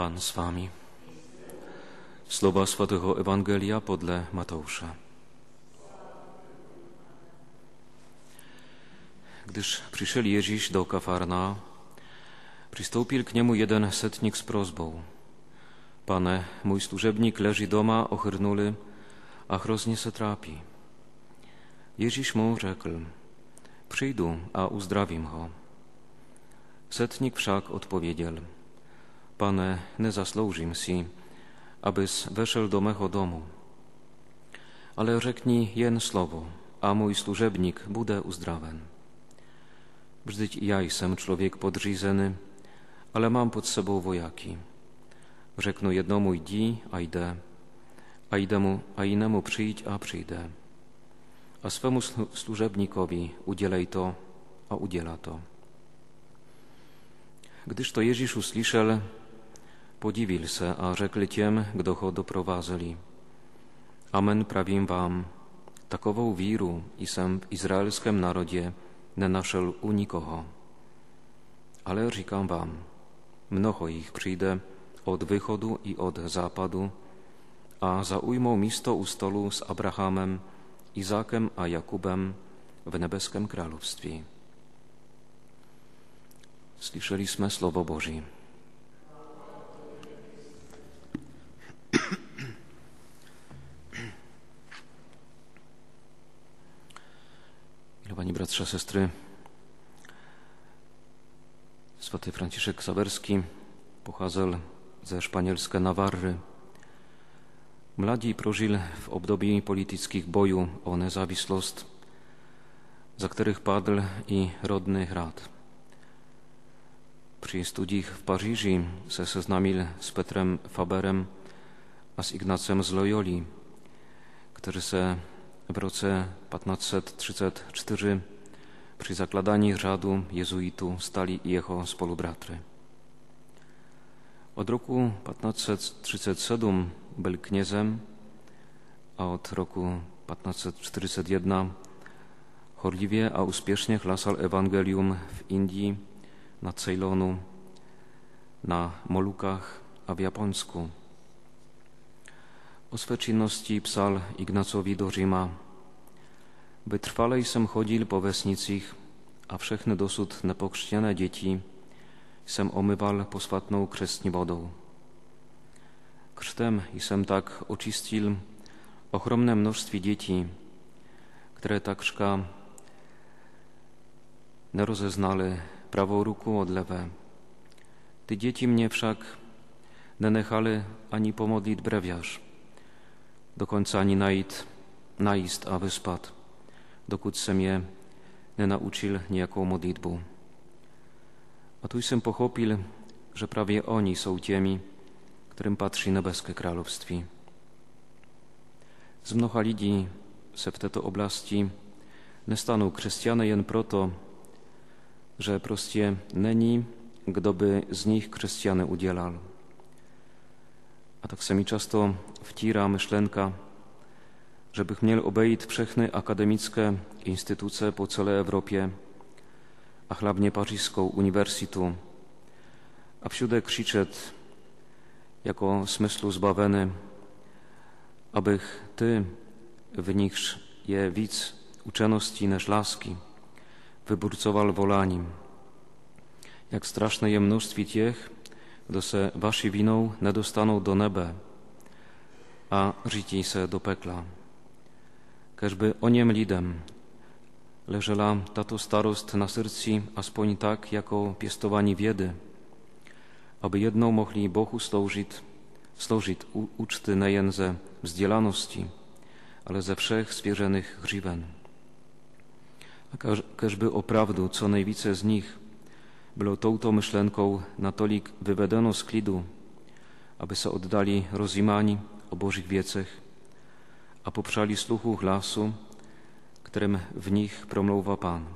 Pan z wami. Słowa Świętego Ewangelia podle Mateusza. Gdyż przyszli Jeziś do Kafarna, przystąpił k niemu jeden setnik z prozbą. Pane, mój służebnik leży doma ochyrnuli, a hroznie se trapi. Jeziś mu rzekł, przyjdu, a uzdrawim go. Setnik wszak odpowiedział, Pane, nie zasłużim si, abys weszł do mego domu. Ale rzeknij jen słowo, a mój służebnik bude uzdrawen. Brzdyć ja jestem człowiek podřízeny, ale mam pod sobą wojaki. Rzeknu jednomu idzi, a idę, a, idemu, a innemu przyjdź, a przyjdę. A swemu służebnikowi udzielaj to, a udziela to. Gdyż to Jezisz usłyszał, podziwił se, a rzekli tiem, kdo ho doprowadzili. Amen prawim wam, takową wiru i sam w izraelskim narodzie nie naszel u nikogo. Ale říkam wam, mnoho ich przyjdzie od wychodu i od zapadu, a zaujmą misto u stolu z Abrahamem, Izakiem a Jakubem w nebeskim królestwie. Słyszeliśmy Słowo Boże. Bratrze, sestry, Swaty Franciszek Sawerski pochodził ze szpanielskie Nawarry. Mladí prožil w období politických bojů o nezávislost, za kterých padl i rodný hrad. Při studiích v Paříži se seznámil s Petrem Faberem a s Ignacem z Loyoli, kteří se w roce 1534 przy zakładaniu řádu jezuitu stali jeho spolubratry. Od roku 1537 był kniezem, a od roku 1541 chorliwie a uspiesznie hlasał Ewangelium w Indii, na Ceylonu, na Molukach, a w Japonsku. O swe czynności psal Ignacowi do Rzyma. Wytrwale jsem chodził po wesnicich, a wszechne dosud nepokrzciane dzieci jsem omywał poswatną krzestni wodą. Krztem jsem tak oczyścił ogromne mnóstwo dzieci, które tak szka nie rozeznali prawą ruku od lewe. Ty dzieci mnie wszak nie nechali ani pomodlić brewiarz, do końca ani naid, naist, a wyspad, dokąd sem je nauczył niejaką modlitbą. A tu jsem pochopil, że prawie oni są tymi, którym patrzy nebeskie królestwie. Z mnoha lidí se v této oblasti nestanou křesťané jen proto, że prostě není, kdo by z nich křesťany udělal. A tak se mi často wtira myšlenka, że bych měl obejít všechny akademické instituce po celé Evropě a hlavně pařížskou uniwersytu a všude křičet jako smyslu zbaweny, abych Ty w nich je víc uczeności než laski, wyburcował wolaniem. Jak straszne je mnóstwo tych, kdo se Wasi winą nie dostaną do nebe, a życi se do pekla. Keżby o niem lidem leżela tato starost na sercu, aspoň tak, jako piestowani wiedy, aby jedną mogli Bohu służyć, służyć uczty nejen ze ale ze wszech zwierzonych grzywen. A każby oprawdu, co najwice z nich było tą myślenką na tolik wywedeno z klidu, aby se oddali rozimani o Bożych wiecach, a poprzali sluchu glasu, którym w nich promlouwa Pan.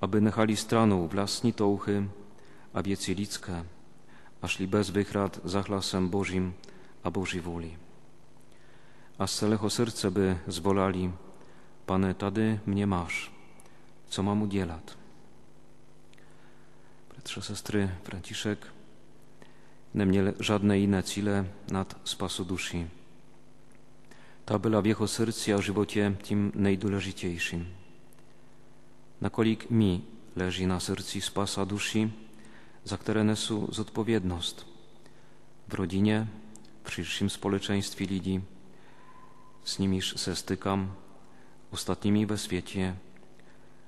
Aby nechali straną vlastní touchy a wieci lidské a szli bez wychrad za hlasem Bożim a Bożej woli. A z całego serca by zwolali, Pane, tady mnie masz, co mam udzielać. Bratrze, sestry, Franciszek neměl žádné jiné cíle nad spasu duši. Ta byla v jeho srdci a životě tím nejdůležitějším. Nakolik mi leží na srdci spasa duši, za které nesu zodpovědnost w rodzinie, w przyszłym społeczeństwie ludzi, z nimiż se stykam, ostatnimi we świecie,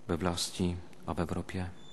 we wlasti, a w Europie.